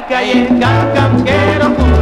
calle, can, can, quiero